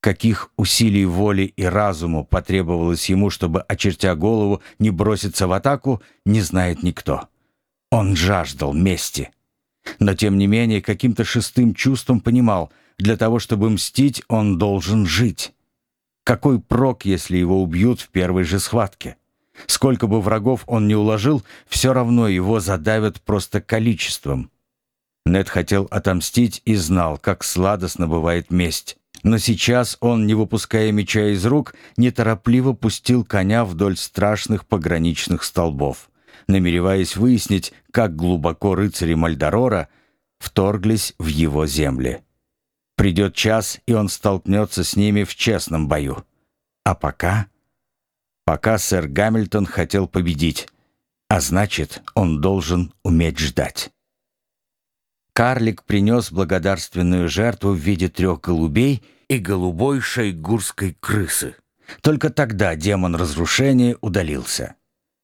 Каких усилий воли и разуму потребовалось ему, чтобы, очертя голову, не броситься в атаку, не знает никто. Он жаждал мести. Но, тем не менее, каким-то шестым чувством понимал, для того, чтобы мстить, он должен жить. Какой прок, если его убьют в первой же схватке? Сколько бы врагов он ни уложил, все равно его задавят просто количеством. Нед хотел отомстить и знал, как сладостно бывает месть. Но сейчас он, не выпуская меча из рук, неторопливо пустил коня вдоль страшных пограничных столбов, намереваясь выяснить, как глубоко рыцари Мальдорора вторглись в его земли. Придет час, и он столкнется с ними в честном бою. А пока... Пока сэр Гамильтон хотел победить, а значит, он должен уметь ждать. Карлик принес благодарственную жертву в виде трех голубей и голубой шайгурской крысы. Только тогда демон разрушения удалился.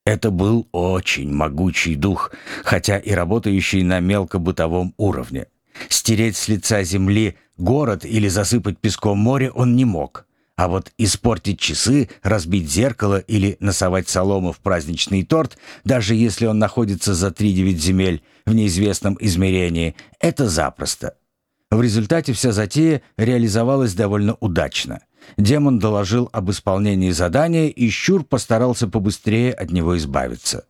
Это был очень могучий дух, хотя и работающий на мелкобытовом уровне. Стереть с лица земли город или засыпать песком море он не мог. А вот испортить часы, разбить зеркало или носовать солому в праздничный торт, даже если он находится за три-девять земель в неизвестном измерении, это запросто. В результате вся затея реализовалась довольно удачно. Демон доложил об исполнении задания, и Щур постарался побыстрее от него избавиться.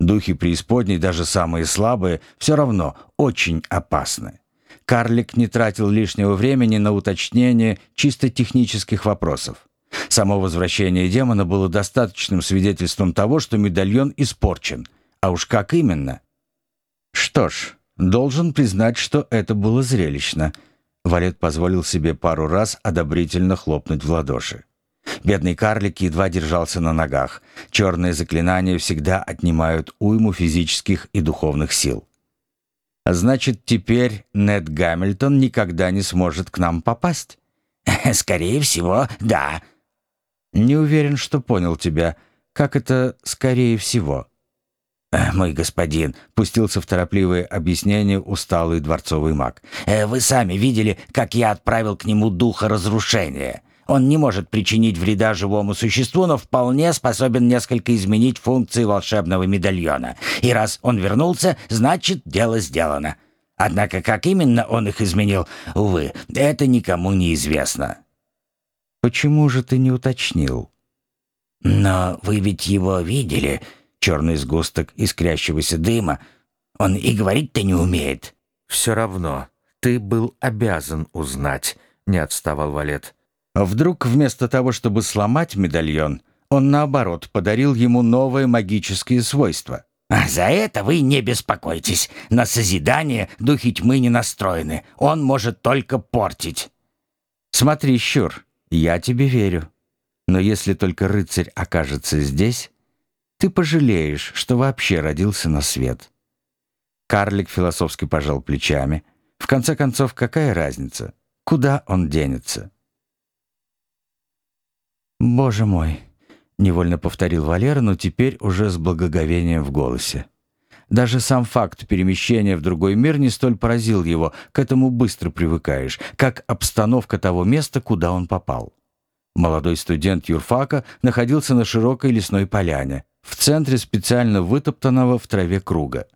Духи преисподней, даже самые слабые, все равно очень опасны. Карлик не тратил лишнего времени на уточнение чисто технических вопросов. Само возвращение демона было достаточным свидетельством того, что медальон испорчен. А уж как именно? Что ж, должен признать, что это было зрелищно. Валет позволил себе пару раз одобрительно хлопнуть в ладоши. Бедный карлик едва держался на ногах. Черные заклинания всегда отнимают уйму физических и духовных сил. Значит, теперь Нед Гамильтон никогда не сможет к нам попасть? Скорее всего, да. Не уверен, что понял тебя. Как это «скорее всего»? Э, «Мой господин», — пустился в торопливое объяснение усталый дворцовый маг. «Э, «Вы сами видели, как я отправил к нему духа разрушения. Он не может причинить вреда живому существу, но вполне способен несколько изменить функции волшебного медальона. И раз он вернулся, значит, дело сделано. Однако как именно он их изменил, увы, это никому не известно. «Почему же ты не уточнил?» «Но вы ведь его видели, черный сгусток искрящегося дыма. Он и говорить-то не умеет». «Все равно, ты был обязан узнать», — не отставал Валет. Вдруг вместо того, чтобы сломать медальон, он, наоборот, подарил ему новые магические свойства. А «За это вы не беспокойтесь. На созидание духи тьмы не настроены. Он может только портить». «Смотри, Щур, я тебе верю. Но если только рыцарь окажется здесь, ты пожалеешь, что вообще родился на свет». Карлик философски пожал плечами. В конце концов, какая разница? Куда он денется? «Боже мой!» — невольно повторил Валера, но теперь уже с благоговением в голосе. Даже сам факт перемещения в другой мир не столь поразил его, к этому быстро привыкаешь, как обстановка того места, куда он попал. Молодой студент юрфака находился на широкой лесной поляне, в центре специально вытоптанного в траве круга.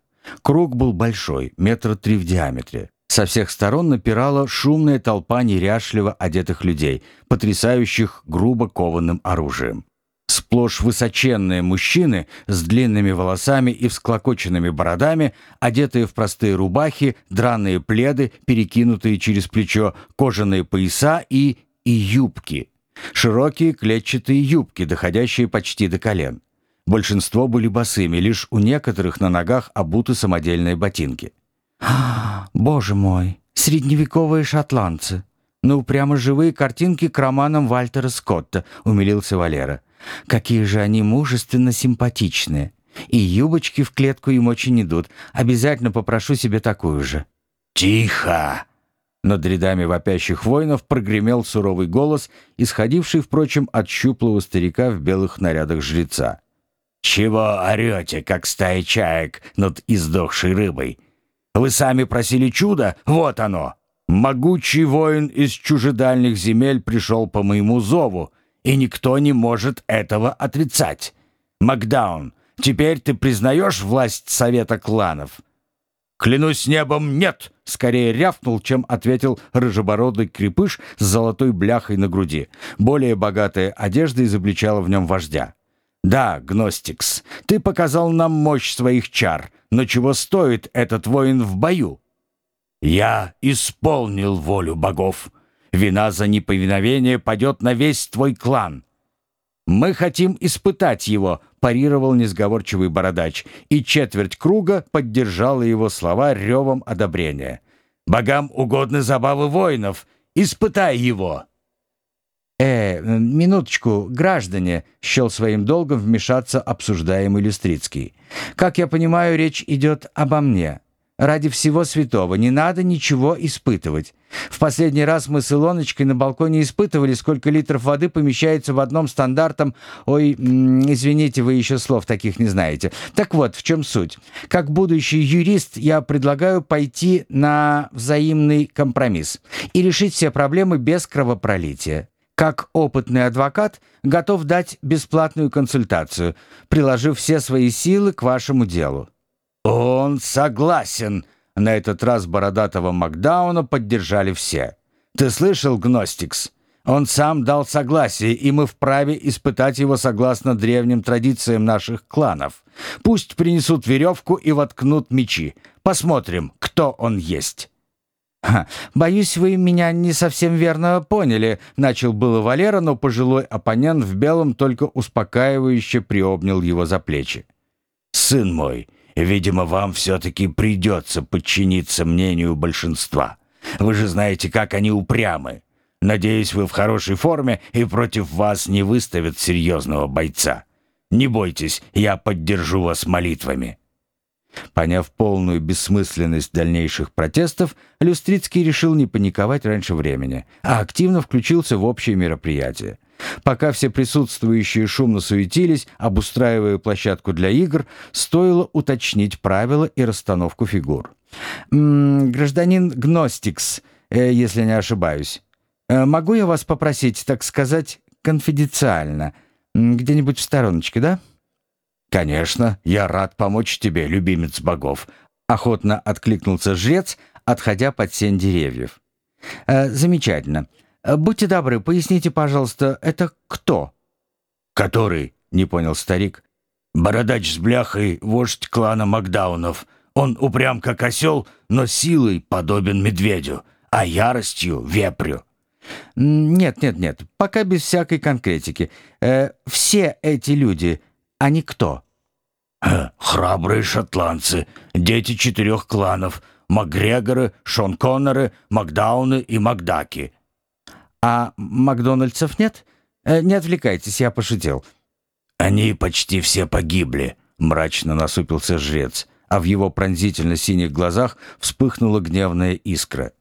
Круг был большой, метра три в диаметре. Со всех сторон напирала шумная толпа неряшливо одетых людей, потрясающих грубо кованым оружием. Сплошь высоченные мужчины с длинными волосами и всклокоченными бородами, одетые в простые рубахи, драные пледы, перекинутые через плечо, кожаные пояса и... и юбки. Широкие клетчатые юбки, доходящие почти до колен. Большинство были босыми, лишь у некоторых на ногах обуты самодельные ботинки. «Боже мой, средневековые шотландцы! Ну, прямо живые картинки к романам Вальтера Скотта», — умилился Валера. «Какие же они мужественно симпатичные! И юбочки в клетку им очень идут. Обязательно попрошу себе такую же». «Тихо!» Над рядами вопящих воинов прогремел суровый голос, исходивший, впрочем, от щуплого старика в белых нарядах жреца. «Чего орете, как стая чаек над издохшей рыбой? Вы сами просили чудо, вот оно!» Могучий воин из чужедальних земель пришел по моему зову, и никто не может этого отрицать. Макдаун, теперь ты признаешь власть Совета кланов?» «Клянусь небом, нет!» — скорее рявкнул, чем ответил рыжебородый крепыш с золотой бляхой на груди. Более богатая одежда изобличала в нем вождя. «Да, Гностикс, ты показал нам мощь своих чар, но чего стоит этот воин в бою?» «Я исполнил волю богов. Вина за неповиновение падет на весь твой клан. Мы хотим испытать его», — парировал несговорчивый бородач, и четверть круга поддержала его слова ревом одобрения. «Богам угодны забавы воинов. Испытай его!» «Э, минуточку, граждане!» — счел своим долгом вмешаться обсуждаемый Люстрицкий. «Как я понимаю, речь идет обо мне. Ради всего святого не надо ничего испытывать. В последний раз мы с Илоночкой на балконе испытывали, сколько литров воды помещается в одном стандартом... Ой, извините, вы еще слов таких не знаете. Так вот, в чем суть. Как будущий юрист я предлагаю пойти на взаимный компромисс и решить все проблемы без кровопролития. Как опытный адвокат готов дать бесплатную консультацию, приложив все свои силы к вашему делу. «Он согласен!» На этот раз бородатого Макдауна поддержали все. «Ты слышал, Гностикс? Он сам дал согласие, и мы вправе испытать его согласно древним традициям наших кланов. Пусть принесут веревку и воткнут мечи. Посмотрим, кто он есть». «Боюсь, вы меня не совсем верно поняли», — начал было Валера, но пожилой оппонент в белом только успокаивающе приобнял его за плечи. «Сын мой, Видимо, вам все-таки придется подчиниться мнению большинства. Вы же знаете, как они упрямы. Надеюсь, вы в хорошей форме и против вас не выставят серьезного бойца. Не бойтесь, я поддержу вас молитвами». Поняв полную бессмысленность дальнейших протестов, Люстрицкий решил не паниковать раньше времени, а активно включился в общее мероприятие. Пока все присутствующие шумно суетились, обустраивая площадку для игр, стоило уточнить правила и расстановку фигур. «М -м, «Гражданин Гностикс, э, если не ошибаюсь, э, могу я вас попросить, так сказать, конфиденциально, где-нибудь в стороночке, да?» «Конечно, я рад помочь тебе, любимец богов», — охотно откликнулся жрец, отходя под сень деревьев. «Э, «Замечательно. «Будьте добры, поясните, пожалуйста, это кто?» «Который?» — не понял старик. «Бородач с бляхой, вождь клана Макдаунов. Он упрям как осел, но силой подобен медведю, а яростью — вепрю». «Нет, нет, нет, пока без всякой конкретики. Э, все эти люди, они кто?» «Храбрые шотландцы, дети четырех кланов, Макгрегоры, Шон Конноры, Макдауны и Макдаки». «А Макдональдсов нет? Э, не отвлекайтесь, я пошутил». «Они почти все погибли», — мрачно насупился жрец, а в его пронзительно-синих глазах вспыхнула гневная искра.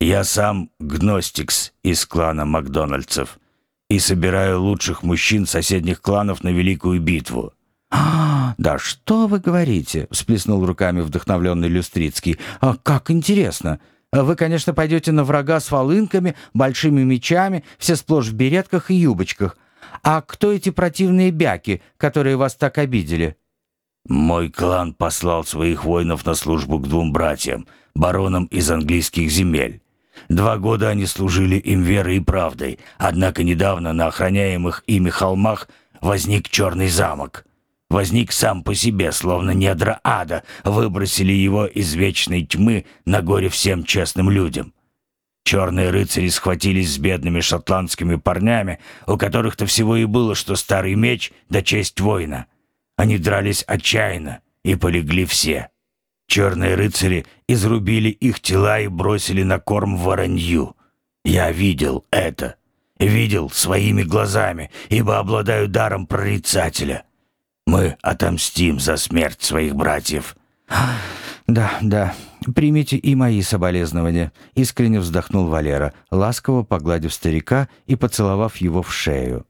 «Я сам гностикс из клана Макдональдсов и собираю лучших мужчин соседних кланов на великую битву». «А, да что вы говорите?» — всплеснул руками вдохновленный Люстрицкий. «А как интересно! Вы, конечно, пойдете на врага с волынками, большими мечами, все сплошь в беретках и юбочках. А кто эти противные бяки, которые вас так обидели?» «Мой клан послал своих воинов на службу к двум братьям, баронам из английских земель. Два года они служили им верой и правдой, однако недавно на охраняемых ими холмах возник черный замок» возник сам по себе, словно недра ада, выбросили его из вечной тьмы на горе всем честным людям. Черные рыцари схватились с бедными шотландскими парнями, у которых-то всего и было, что старый меч да честь воина. Они дрались отчаянно, и полегли все. Черные рыцари изрубили их тела и бросили на корм воронью. Я видел это. Видел своими глазами, ибо обладаю даром прорицателя. Мы отомстим за смерть своих братьев». «Да, да, примите и мои соболезнования», — искренне вздохнул Валера, ласково погладив старика и поцеловав его в шею.